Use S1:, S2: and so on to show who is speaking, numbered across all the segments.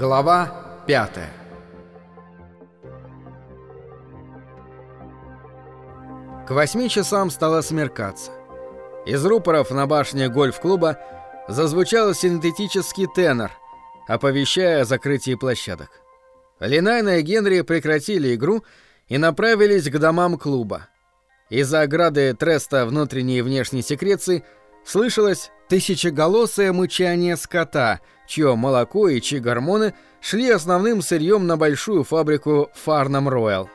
S1: Глава 5 К восьми часам стало смеркаться. Из рупоров на башне гольф-клуба зазвучал синтетический тенор, оповещая о закрытии площадок. Линайна и Генри прекратили игру и направились к домам клуба. Из-за ограды Треста внутренней и внешней секреции слышалось тысячеголосое мычание скота, чье молоко и чьи гормоны шли основным сырьем на большую фабрику Фарнам Роyal.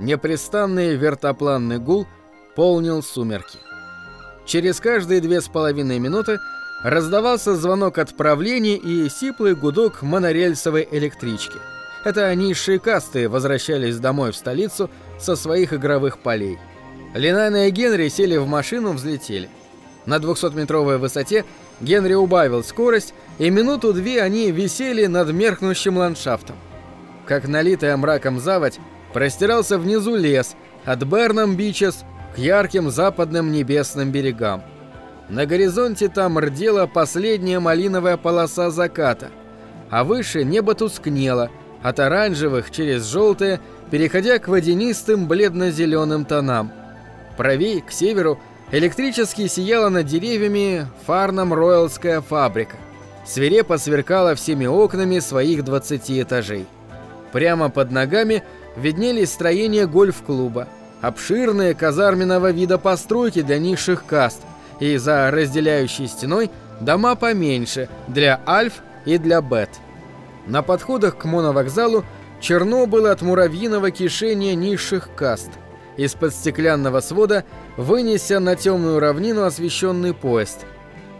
S1: Непрестанный вертопланный гул полнил сумерки. Через каждые две с половиной минуты раздавался звонок отправления и сиплый гудок монорельсовой электрички. Это низшие касты возвращались домой в столицу со своих игровых полей. Линайна и Генри сели в машину, взлетели. На 200-метровой высоте Генри убавил скорость, и минуту-две они висели над меркнущим ландшафтом. Как налитая мраком заводь, простирался внизу лес, от Бернам-Бичес к ярким западным небесным берегам. На горизонте там рдела последняя малиновая полоса заката, а выше небо тускнело, от оранжевых через желтые, переходя к водянистым бледно-зеленым тонам. Правее, к северу, Электрически сияла над деревьями фарном Роялская фабрика. Свирепо сверкала всеми окнами своих 20 этажей. Прямо под ногами виднелись строения гольф-клуба, обширные казарменного вида постройки для низших каст, и за разделяющей стеной дома поменьше для альф и для бет. На подходах к моновокзалу черно было от муравьиного кишения низших каст – из-под стеклянного свода вынеся на темную равнину освещенный поезд.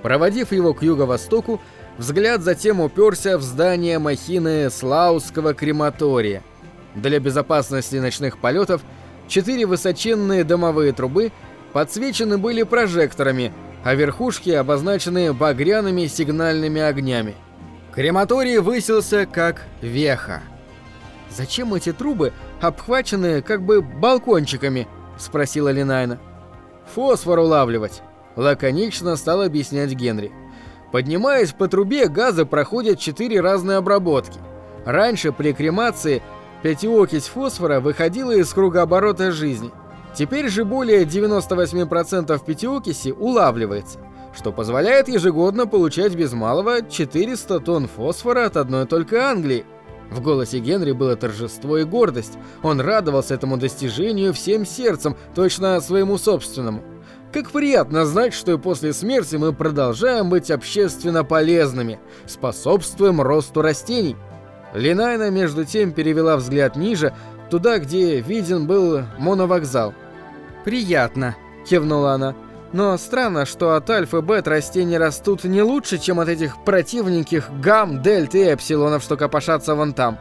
S1: Проводив его к юго-востоку, взгляд затем уперся в здание махины Слаусского крематория. Для безопасности ночных полетов четыре высоченные домовые трубы подсвечены были прожекторами, а верхушки обозначены багряными сигнальными огнями. Крематорий высился как веха. Зачем эти трубы обхваченные как бы балкончиками?» — спросила Линайна. «Фосфор улавливать», — лаконично стал объяснять Генри. Поднимаясь по трубе, газы проходят четыре разные обработки. Раньше при кремации пятиокись фосфора выходила из кругооборота жизни. Теперь же более 98% пятиокиси улавливается, что позволяет ежегодно получать без малого 400 тонн фосфора от одной только Англии. В голосе Генри было торжество и гордость. Он радовался этому достижению всем сердцем, точно своему собственному. Как приятно знать, что и после смерти мы продолжаем быть общественно полезными, способствуем росту растений. Линайна между тем перевела взгляд ниже, туда, где виден был моновокзал. «Приятно», — кивнула она. Но странно, что от альфа-бет растения растут не лучше, чем от этих противненьких гамм, дельт и эпсилонов, что копошатся вон там.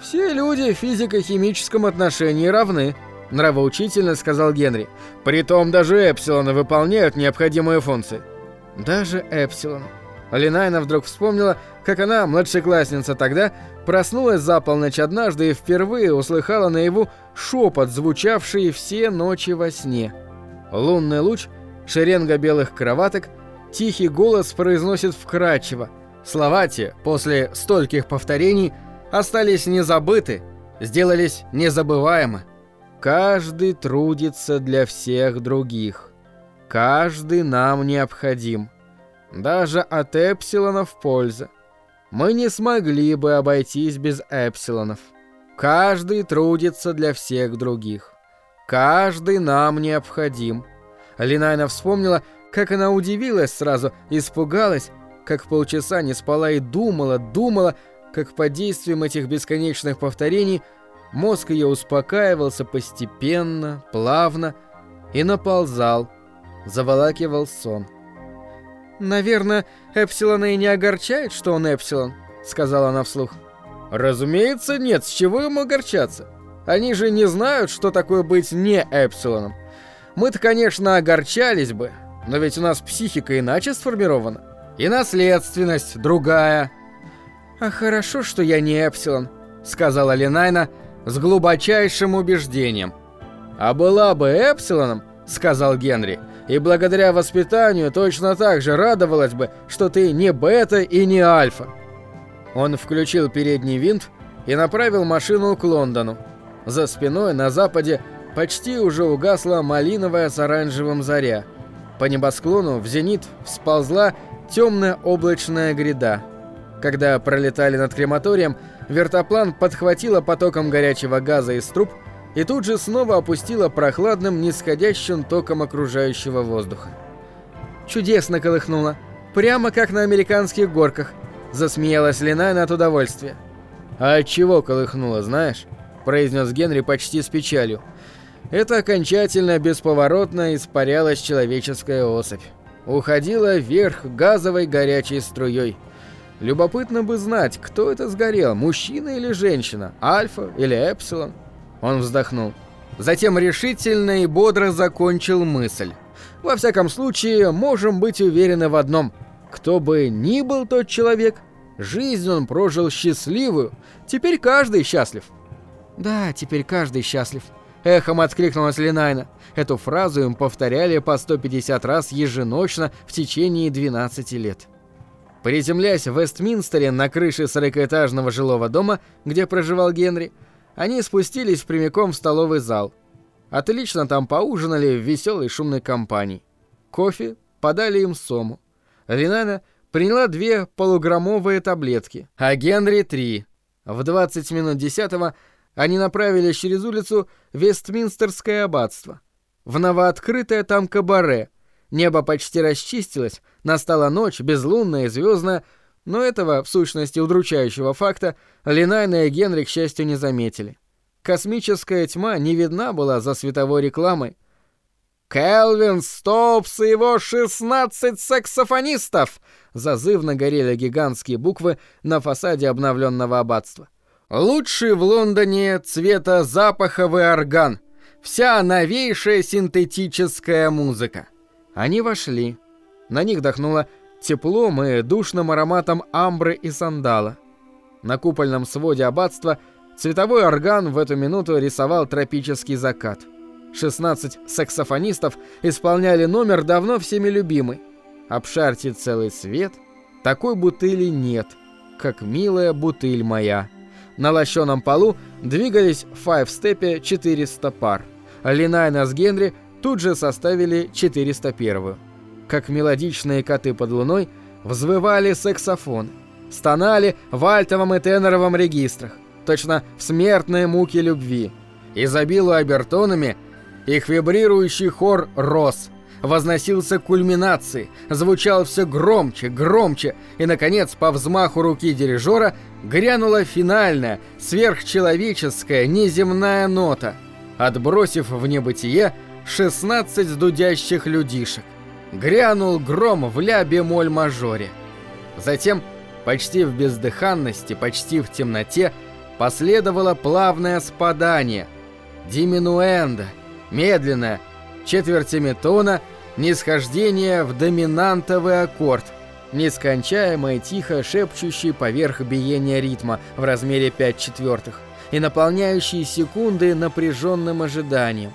S1: Все люди в физико-химическом отношении равны, нравоучительно сказал Генри. Притом даже эпсилоны выполняют необходимые функции. Даже эпсилон. Линайна вдруг вспомнила, как она, младшеклассница тогда, проснулась за полночь однажды и впервые услыхала наяву шепот, звучавший все ночи во сне. Лунный луч шеренга белых кроваток, тихий голос произносит вкрадчиво. Слова те, после стольких повторений, остались незабыты, сделались незабываемы. Каждый трудится для всех других. Каждый нам необходим. Даже от эпсилонов польза. Мы не смогли бы обойтись без эпсилонов. Каждый трудится для всех других. Каждый нам необходим. Линайна вспомнила, как она удивилась сразу, испугалась, как полчаса не спала и думала, думала, как под действием этих бесконечных повторений мозг ее успокаивался постепенно, плавно и наползал, заволакивал сон. «Наверное, Эпсилона и не огорчает, что он Эпсилон», — сказала она вслух. «Разумеется, нет, с чего ему огорчаться? Они же не знают, что такое быть не Эпсилоном. Мы-то, конечно, огорчались бы, но ведь у нас психика иначе сформирована. И наследственность другая. А хорошо, что я не Эпсилон, сказала Ленайна с глубочайшим убеждением. А была бы Эпсилоном, сказал Генри, и благодаря воспитанию точно так же радовалась бы, что ты не бета и не альфа. Он включил передний винт и направил машину к Лондону. За спиной на западе почти уже угасла малиновая с оранжевым заря. По небосклону в зенит всползла темная облачная гряда. Когда пролетали над крематорием, вертоплан подхватила потоком горячего газа из труб и тут же снова опустила прохладным нисходящим током окружающего воздуха. Чудесно колыхнуло, прямо как на американских горках, засмеялась Линайна от удовольствия. «А от чего колыхнуло, знаешь?» – произнес Генри почти с печалью. Это окончательно бесповоротно испарялась человеческая особь. Уходила вверх газовой горячей струей. Любопытно бы знать, кто это сгорел, мужчина или женщина, альфа или эпсилон. Он вздохнул. Затем решительно и бодро закончил мысль. Во всяком случае, можем быть уверены в одном. Кто бы ни был тот человек, жизнь он прожил счастливую. Теперь каждый счастлив. Да, теперь каждый счастлив. Эхом откликнулась Линайна. Эту фразу им повторяли по 150 раз еженочно в течение 12 лет. Приземляясь в Вестминстере на крыше 40-этажного жилого дома, где проживал Генри, они спустились прямиком в столовый зал. Отлично там поужинали в веселой шумной компании. Кофе подали им сому. Ринана приняла две полуграммовые таблетки, а Генри — три. В 20 минут десятого они направились через улицу Вестминстерское аббатство. В новооткрытое там кабаре. Небо почти расчистилось, настала ночь, безлунная звездная, но этого, в сущности, удручающего факта, Линайна и Генри, к счастью, не заметили. Космическая тьма не видна была за световой рекламой. «Келвин Стопс и его 16 саксофонистов!» Зазывно горели гигантские буквы на фасаде обновленного аббатства. «Лучший в Лондоне цвета запаховый орган. Вся новейшая синтетическая музыка». Они вошли. На них дохнуло теплом и душным ароматом амбры и сандала. На купольном своде аббатства цветовой орган в эту минуту рисовал тропический закат. 16 саксофонистов исполняли номер давно всеми любимый. Обшарьте целый свет, такой бутыли нет, как милая бутыль моя. На лощеном полу двигались в файв-степе 400 пар. Линайна с Генри тут же составили 401-ю как мелодичные коты под луной, взвывали саксофоны, стонали в альтовом и теноровом регистрах, точно в смертные муки любви. Изобилуя обертонами, их вибрирующий хор рос, возносился к кульминации, звучал все громче, громче, и, наконец, по взмаху руки дирижера грянула финальная, сверхчеловеческая, неземная нота, отбросив в небытие 16 дудящих людишек грянул гром в ля-бемоль-мажоре. Затем, почти в бездыханности, почти в темноте, последовало плавное спадание. Диминуэнда, медленное, четвертями тона, нисхождение в доминантовый аккорд, нескончаемый тихо шепчущий поверх биения ритма в размере 5 четвертых и наполняющий секунды напряженным ожиданием.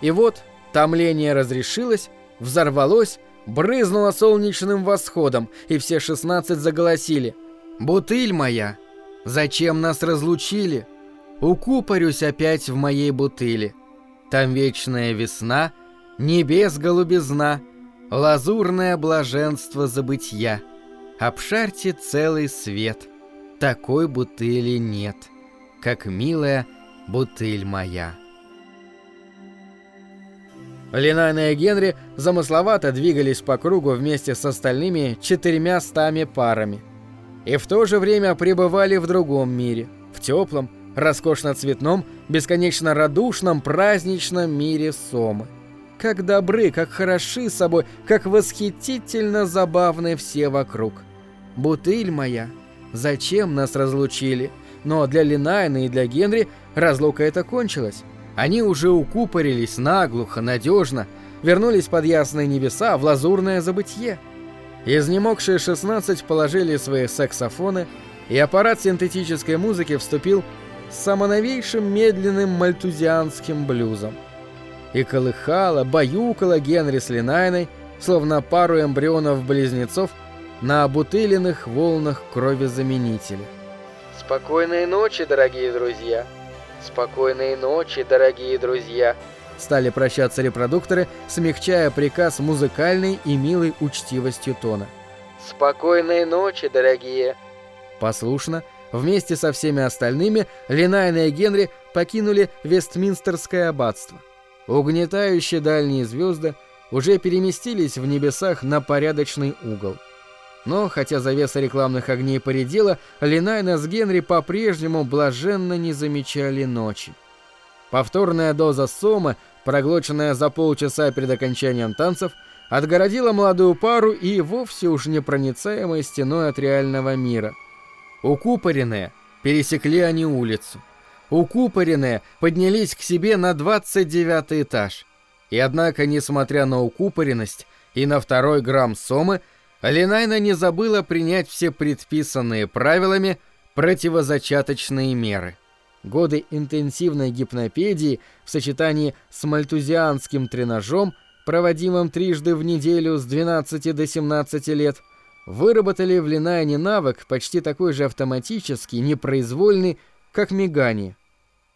S1: И вот томление разрешилось, взорвалось, брызнуло солнечным восходом, и все шестнадцать заголосили. «Бутыль моя! Зачем нас разлучили? Укупорюсь опять в моей бутыли. Там вечная весна, небес голубизна, лазурное блаженство забытья. Обшарьте целый свет, такой бутыли нет, как милая бутыль моя». Линайна и Генри замысловато двигались по кругу вместе с остальными четырьмя стами парами. И в то же время пребывали в другом мире, в теплом, роскошно-цветном, бесконечно радушном, праздничном мире Сомы. Как добры, как хороши собой, как восхитительно забавны все вокруг. Бутыль моя, зачем нас разлучили? Но для Линайна и для Генри разлука эта кончилась. Они уже укупорились наглухо, надежно, вернулись под ясные небеса в лазурное забытье. Изнемогшие 16 положили свои саксофоны, и аппарат синтетической музыки вступил с самоновейшим медленным мальтузианским блюзом. И колыхала, баюкала Генри с Линайной, словно пару эмбрионов-близнецов, на обутыленных волнах крови-заменителя. «Спокойной ночи, дорогие друзья! Спокойной ночи, дорогие друзья!» Стали прощаться репродукторы, смягчая приказ музыкальной и милой учтивостью тона. «Спокойной ночи, дорогие!» Послушно, вместе со всеми остальными, Линайна и Генри покинули Вестминстерское аббатство. Угнетающие дальние звезды уже переместились в небесах на порядочный угол. Но, хотя завеса рекламных огней поредела, Линайна с Генри по-прежнему блаженно не замечали ночи. Повторная доза сомы, проглоченная за полчаса перед окончанием танцев, отгородила молодую пару и вовсе уж непроницаемой стеной от реального мира. Укупоренные, пересекли они улицу. Укупоренные поднялись к себе на 29 этаж. И однако, несмотря на укупоренность и на второй грамм сомы, Линайна не забыла принять все предписанные правилами противозачаточные меры. Годы интенсивной гипнопедии в сочетании с мальтузианским тренажом, проводимым трижды в неделю с 12 до 17 лет, выработали в Линайне навык почти такой же автоматический, непроизвольный, как мигание.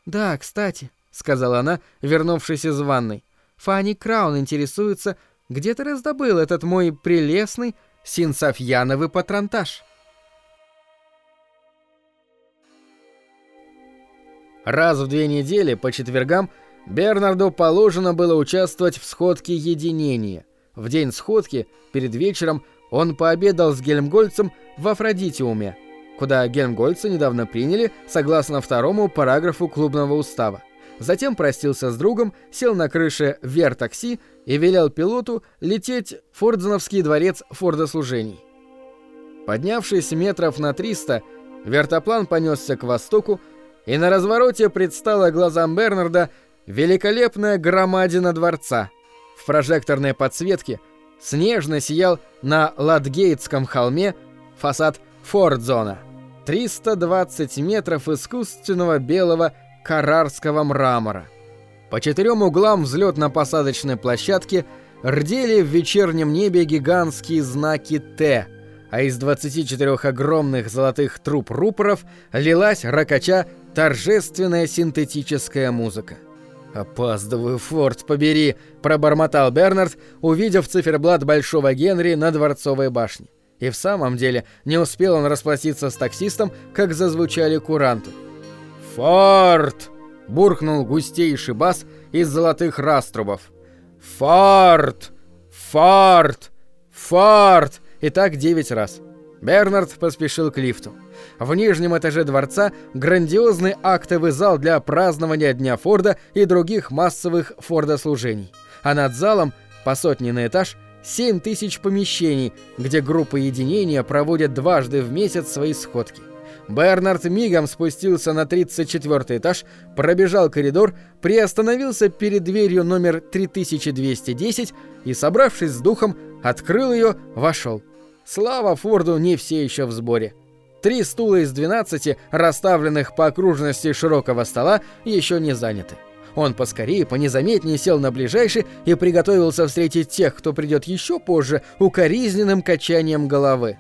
S1: «Да, кстати», — сказала она, вернувшись из ванной, — «Фанни Краун интересуется, где ты раздобыл этот мой прелестный синсофьяновый патронтаж?» Раз в две недели по четвергам Бернарду положено было участвовать в сходке единения. В день сходки, перед вечером, он пообедал с Гельмгольцем в Афродитиуме, куда Гельмгольца недавно приняли согласно второму параграфу клубного устава. Затем простился с другом, сел на крыше Вертакси и велел пилоту лететь в Фордзоновский дворец фордослужений. Поднявшись метров на 300, вертоплан понесся к востоку, и на развороте предстала глазам Бернарда великолепная громадина дворца. В прожекторной подсветке снежно сиял на Ладгейтском холме фасад Фордзона. 320 метров искусственного белого карарского мрамора. По четырем углам взлетно-посадочной площадки рдели в вечернем небе гигантские знаки «Т», а из 24 огромных золотых труб рупоров лилась, ракача, торжественная синтетическая музыка. «Опаздываю, Форд, побери!» – пробормотал Бернард, увидев циферблат Большого Генри на Дворцовой башне. И в самом деле не успел он расплатиться с таксистом, как зазвучали куранты. «Форд!» – буркнул густейший бас из золотых раструбов. «Форд! Форд! Форд!» И так девять раз. Бернард поспешил к лифту. В нижнем этаже дворца грандиозный актовый зал для празднования Дня Форда и других массовых фордослужений. А над залом, по сотне на этаж, 7 тысяч помещений, где группы единения проводят дважды в месяц свои сходки. Бернард мигом спустился на 34 этаж, пробежал коридор, приостановился перед дверью номер 3210 и, собравшись с духом, открыл ее, вошел. Слава Форду, не все еще в сборе. Три стула из 12, расставленных по окружности широкого стола, еще не заняты. Он поскорее, понезаметнее сел на ближайший и приготовился встретить тех, кто придет еще позже, укоризненным качанием головы.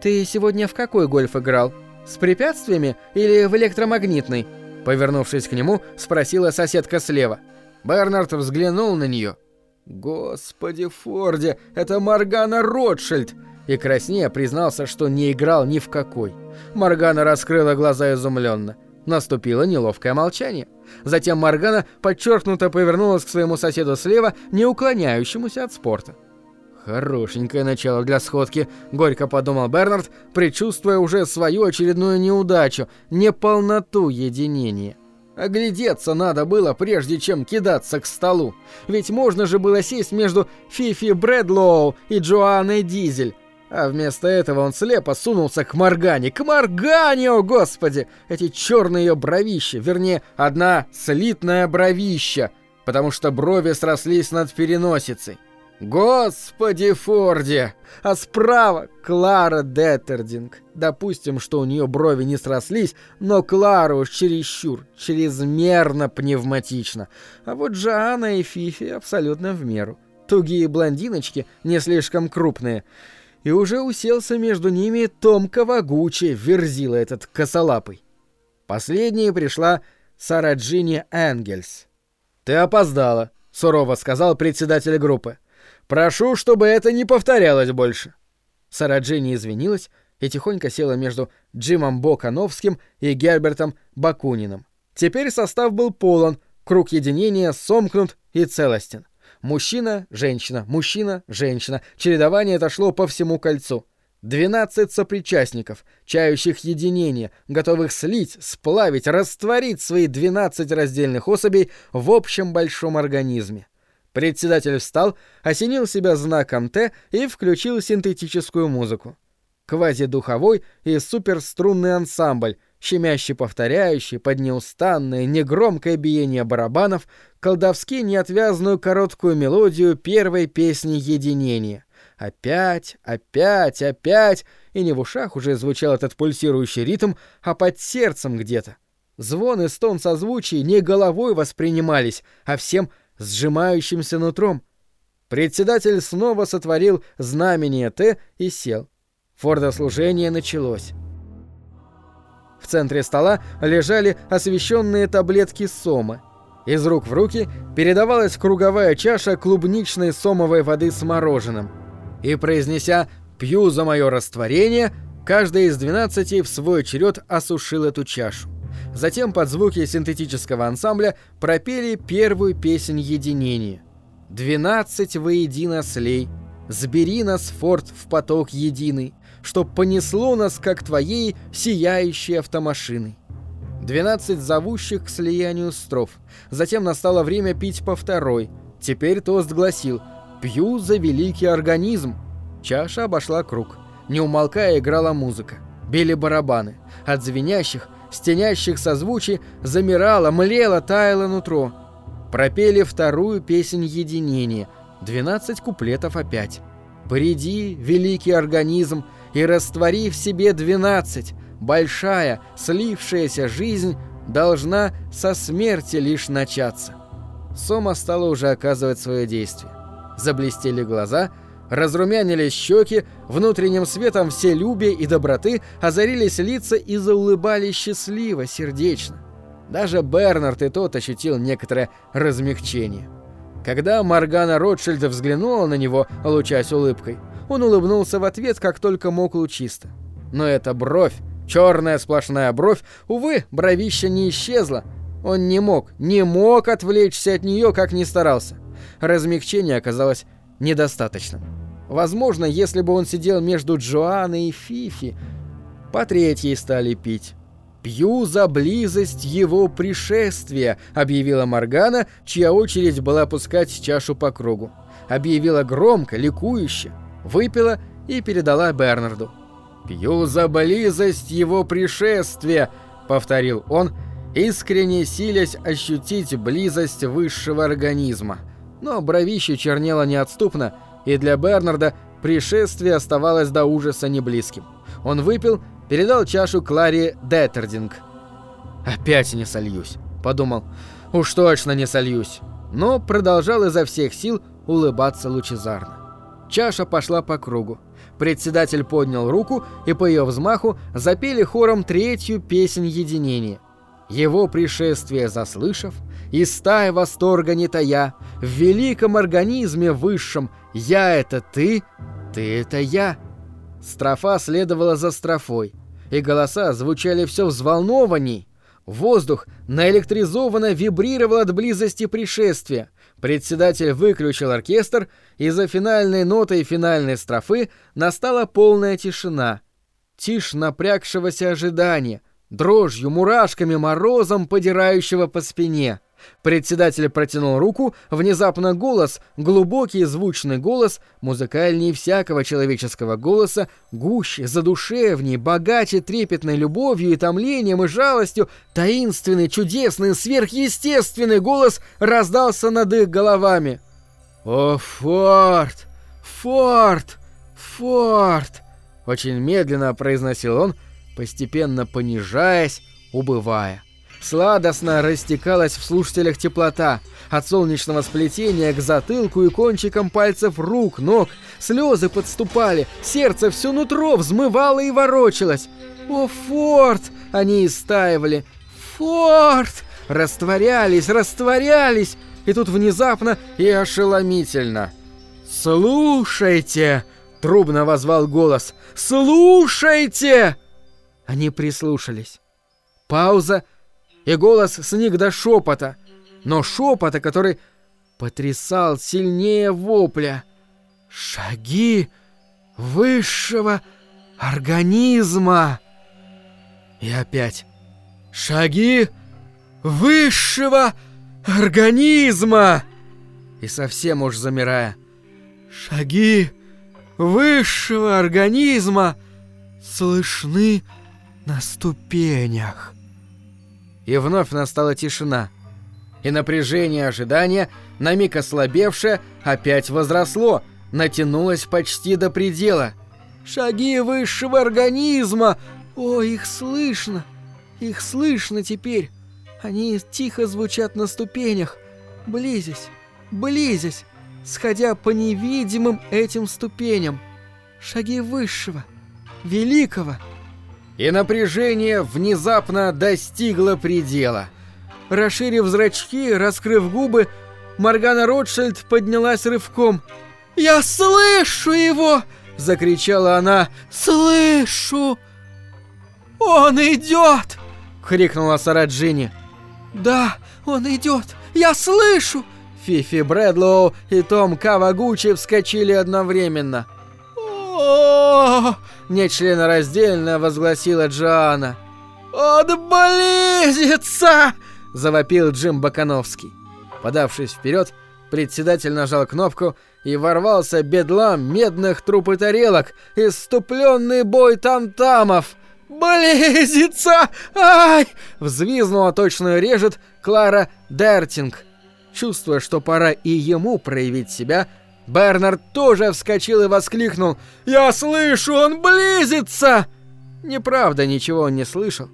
S1: «Ты сегодня в какой гольф играл? С препятствиями или в электромагнитный?» Повернувшись к нему, спросила соседка слева. Бернард взглянул на нее. «Господи, Форде, это Маргана Ротшильд!» И краснее признался, что не играл ни в какой. Маргана раскрыла глаза изумленно. Наступило неловкое молчание. Затем Маргана подчеркнуто повернулась к своему соседу слева, не уклоняющемуся от спорта. «Хорошенькое начало для сходки», — горько подумал Бернард, предчувствуя уже свою очередную неудачу, неполноту единения. Оглядеться надо было, прежде чем кидаться к столу. Ведь можно же было сесть между Фифи Брэдлоу и Джоанной Дизель. А вместо этого он слепо сунулся к Моргане. К Моргане, о господи! Эти черные ее бровища, вернее, одна слитная бровища, потому что брови срослись над переносицей. Господи Форди! А справа Клара Деттердинг. Допустим, что у нее брови не срослись, но Клара уж чересчур, чрезмерно пневматично. А вот Джоанна и Фифи абсолютно в меру. Тугие блондиночки, не слишком крупные. И уже уселся между ними Том Кавагучи, верзила этот косолапый. Последней пришла Сара Джинни Энгельс. «Ты опоздала», — сурово сказал председатель группы. «Прошу, чтобы это не повторялось больше». Сара Джинни извинилась и тихонько села между Джимом Бокановским и Гербертом Бакуниным. Теперь состав был полон, круг единения сомкнут и целостен. Мужчина, женщина, мужчина, женщина. Чередование отошло по всему кольцу. Двенадцать сопричастников, чающих единения, готовых слить, сплавить, растворить свои двенадцать раздельных особей в общем большом организме. Председатель встал, осенил себя знаком Т и включил синтетическую музыку. Квазидуховой и суперструнный ансамбль, щемяще повторяющий под неустанное, негромкое биение барабанов колдовски неотвязную короткую мелодию первой песни единения. Опять, опять, опять, и не в ушах уже звучал этот пульсирующий ритм, а под сердцем где-то. Звон и стон созвучий не головой воспринимались, а всем сжимающимся нутром. Председатель снова сотворил знамение Т и сел. Фордослужение началось. В центре стола лежали освещенные таблетки сома. Из рук в руки передавалась круговая чаша клубничной сомовой воды с мороженым. И произнеся «пью за мое растворение», каждый из двенадцати в свой черед осушил эту чашу. Затем под звуки синтетического ансамбля пропели первую песнь единения. «Двенадцать воедино слей, сбери нас, форт, в поток единый, чтоб понесло нас, как твоей, сияющей автомашиной». Двенадцать зовущих к слиянию строф. Затем настало время пить по второй. Теперь тост гласил «Пью за великий организм». Чаша обошла круг. Не умолкая играла музыка. Били барабаны. От звенящих, стенящих созвучий замирало, млело, таяло нутро. Пропели вторую песнь единения. Двенадцать куплетов опять. «Приди, великий организм, и раствори в себе двенадцать. Большая, слившаяся жизнь должна со смерти лишь начаться». Сома стала уже оказывать свое действие. Заблестели глаза — Разрумянились щеки, внутренним светом все любия и доброты озарились лица и заулыбались счастливо, сердечно. Даже Бернард и тот ощутил некоторое размягчение. Когда Маргана Ротшильд взглянула на него, лучась улыбкой, он улыбнулся в ответ, как только мог лучисто. Но эта бровь, черная сплошная бровь, увы, бровища не исчезла. Он не мог, не мог отвлечься от нее, как ни старался. Размягчение оказалось недостаточным. Возможно, если бы он сидел между Джоанной и Фифи, по третьей стали пить. «Пью за близость его пришествия», — объявила Моргана, чья очередь была пускать чашу по кругу. Объявила громко, ликующе, выпила и передала Бернарду. «Пью за близость его пришествия», — повторил он, искренне силясь ощутить близость высшего организма но бровище чернело неотступно, и для Бернарда пришествие оставалось до ужаса неблизким. Он выпил, передал чашу Кларе Деттердинг. «Опять не сольюсь», — подумал. «Уж точно не сольюсь». Но продолжал изо всех сил улыбаться лучезарно. Чаша пошла по кругу. Председатель поднял руку, и по ее взмаху запели хором третью песнь единения. Его пришествие заслышав, и стая восторга не тая, в великом организме высшем «Я — это ты, ты — это я». Строфа следовала за строфой, и голоса звучали все взволнованней. Воздух наэлектризованно вибрировал от близости пришествия. Председатель выключил оркестр, и за финальной нотой финальной строфы настала полная тишина. Тишь напрягшегося ожидания, дрожью, мурашками, морозом, подирающего по спине. Председатель протянул руку, внезапно голос, глубокий звучный голос, музыкальнее всякого человеческого голоса, гуще, задушевней, богаче трепетной любовью и томлением и жалостью, таинственный, чудесный, сверхъестественный голос раздался над их головами. «О, Форд! Форд! Форд!» Очень медленно произносил он, постепенно понижаясь, убывая. Сладостно растекалась в слушателях теплота. От солнечного сплетения к затылку и кончикам пальцев рук, ног. Слезы подступали, сердце все нутро взмывало и ворочалось. «О, Форд!» Они истаивали. «Форд!» Растворялись, растворялись. И тут внезапно и ошеломительно. «Слушайте!» — трубно возвал голос. «Слушайте!» Они прислушались. Пауза, и голос сник до шепота, но шепота, который потрясал сильнее вопля. «Шаги высшего организма!» И опять «Шаги высшего организма!» И совсем уж замирая «Шаги высшего организма слышны на ступенях!» И вновь настала тишина. И напряжение ожидания, на миг ослабевшее, опять возросло, натянулось почти до предела. «Шаги высшего организма! О, их слышно! Их слышно теперь! Они тихо звучат на ступенях, близясь, близясь, сходя по невидимым этим ступеням. Шаги высшего, великого!» И напряжение внезапно достигло предела. Расширив зрачки, раскрыв губы, Моргана Ротшильд поднялась рывком. «Я слышу его!» — закричала она. «Слышу!» «Он идет!» — крикнула Сара Джинни. «Да, он идет! Я слышу!» Фифи Брэдлоу и Том Кавагучи вскочили одновременно. «О-о-о!» Нечленораздельно возгласила Джоанна. «Он близится!» — завопил Джим Бакановский. Подавшись вперед, председатель нажал кнопку, и ворвался бедлам медных труп и тарелок, иступленный бой там-тамов. «Близится! Ай!» — взвизнула точно режет Клара Дертинг. Чувствуя, что пора и ему проявить себя, Бернард тоже вскочил и воскликнул «Я слышу, он близится!» Неправда, ничего он не слышал,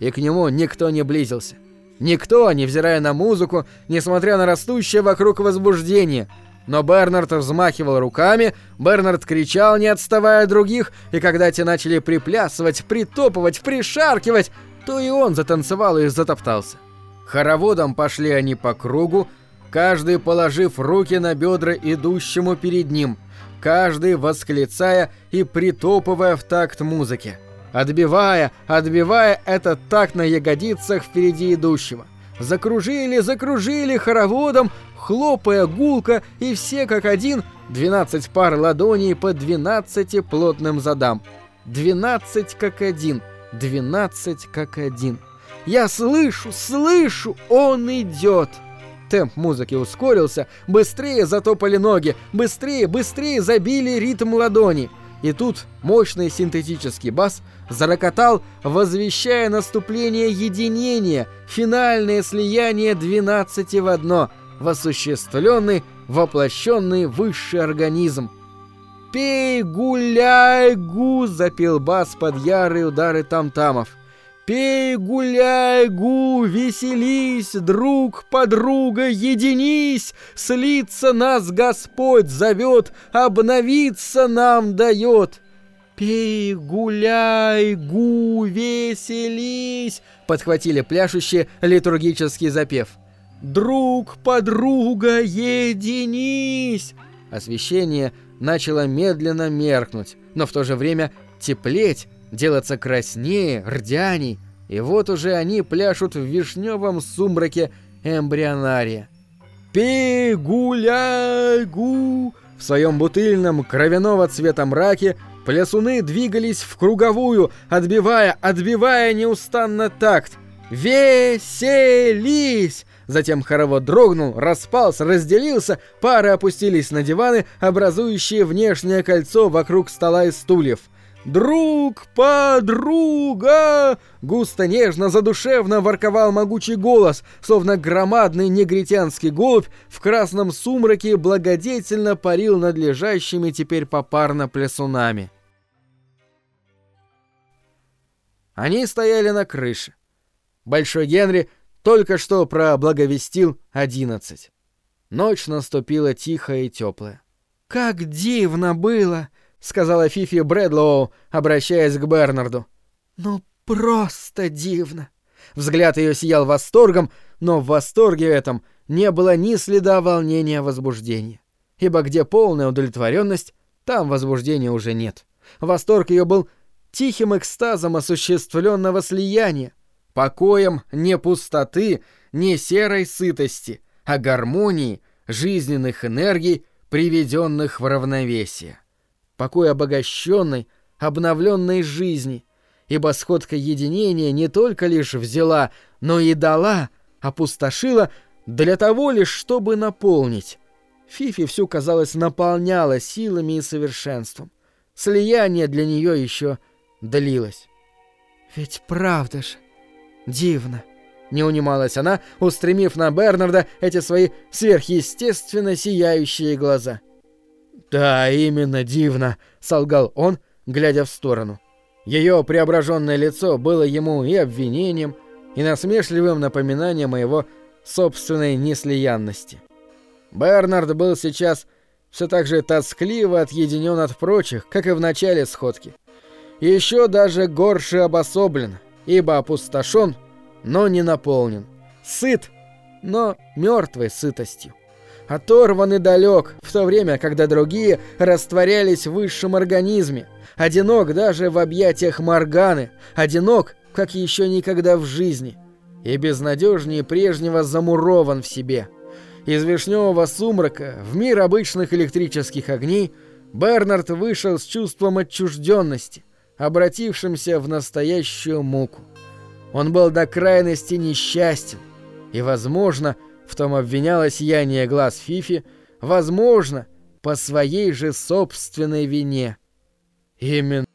S1: и к нему никто не близился. Никто, невзирая на музыку, несмотря на растущее вокруг возбуждение. Но Бернард взмахивал руками, Бернард кричал, не отставая от других, и когда те начали приплясывать, притопывать, пришаркивать, то и он затанцевал и затоптался. Хороводом пошли они по кругу, каждый положив руки на бедра идущему перед ним, каждый восклицая и притопывая в такт музыки, отбивая, отбивая этот такт на ягодицах впереди идущего. Закружили, закружили хороводом, хлопая гулко, и все как один, 12 пар ладоней по 12 плотным задам. 12 как один, 12 как один. Я слышу, слышу, он идет. Темп музыки ускорился, быстрее затопали ноги, быстрее, быстрее забили ритм ладони. И тут мощный синтетический бас зарокотал, возвещая наступление единения, финальное слияние 12 в одно, в воплощенный высший организм. «Пей, гуляй, гу!» — запел бас под ярые удары там-тамов. Пей, гуляй, гу, веселись, друг, подруга, единись, Слиться нас Господь зовет, обновиться нам дает. Пей, гуляй, гу, веселись, Подхватили пляшущие литургический запев. Друг, подруга, единись. Освещение начало медленно меркнуть, но в то же время теплеть, делаться краснее, рдяней, и вот уже они пляшут в вишневом сумраке эмбрионария. «Пей, гуляй, гу!» В своем бутыльном кровяного цвета мраке плясуны двигались в круговую, отбивая, отбивая неустанно такт. «Веселись!» Затем хоровод дрогнул, распался, разделился, пары опустились на диваны, образующие внешнее кольцо вокруг стола и стульев. «Друг, подруга!» Густо, нежно, задушевно ворковал могучий голос, словно громадный негритянский голубь в красном сумраке благодетельно парил над лежащими теперь попарно Большой Генри только что проблаговестил одиннадцать. Ночь наступила тихая и теплая. «Как дивно было!» — сказала Фифи Брэдлоу, обращаясь к Бернарду. «Ну, просто дивно!» Взгляд ее сиял восторгом, но в восторге этом не было ни следа волнения возбуждения. Ибо где полная удовлетворенность, там возбуждения уже нет. Восторг ее был тихим экстазом осуществленного слияния, покоем не пустоты, не серой сытости, а гармонии жизненных энергий, приведенных в равновесие. Покой обогащенной, обновленной жизни, ибо сходка единения не только лишь взяла, но и дала, опустошила для того лишь, чтобы наполнить. Фифи всю, казалось, наполняла силами и совершенством. Слияние для нее еще длилось. «Ведь правда же, дивно!» — не унималась она, устремив на Бернарда эти свои сверхъестественно сияющие глаза. «Да, именно дивно!» — солгал он, глядя в сторону. Ее преображенное лицо было ему и обвинением, и насмешливым напоминанием о его собственной неслиянности. Бернард был сейчас все так же тоскливо отъединен от прочих, как и в начале сходки. Еще даже горше обособлен, ибо опустошен, но не наполнен. Сыт, но мертвой сытостью. Оторван и далек, в то время, когда другие растворялись в высшем организме. Одинок даже в объятиях Морганы, одинок, как еще никогда в жизни. И безнадежнее прежнего замурован в себе. Из вишневого сумрака в мир обычных электрических огней Бернард вышел с чувством отчужденности, обратившимся в настоящую муку. Он был до крайности несчастен, и, возможно, в том обвинялось сияние глаз Фифи, возможно, по своей же собственной вине. Именно